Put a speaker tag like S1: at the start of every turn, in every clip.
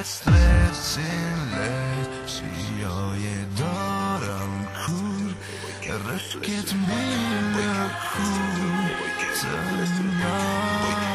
S1: مثل سیله چیای دارم کور رفکت میره کور تنم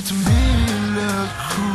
S1: Get to be like who.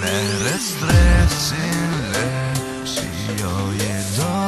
S1: Mere strețile și eu e doar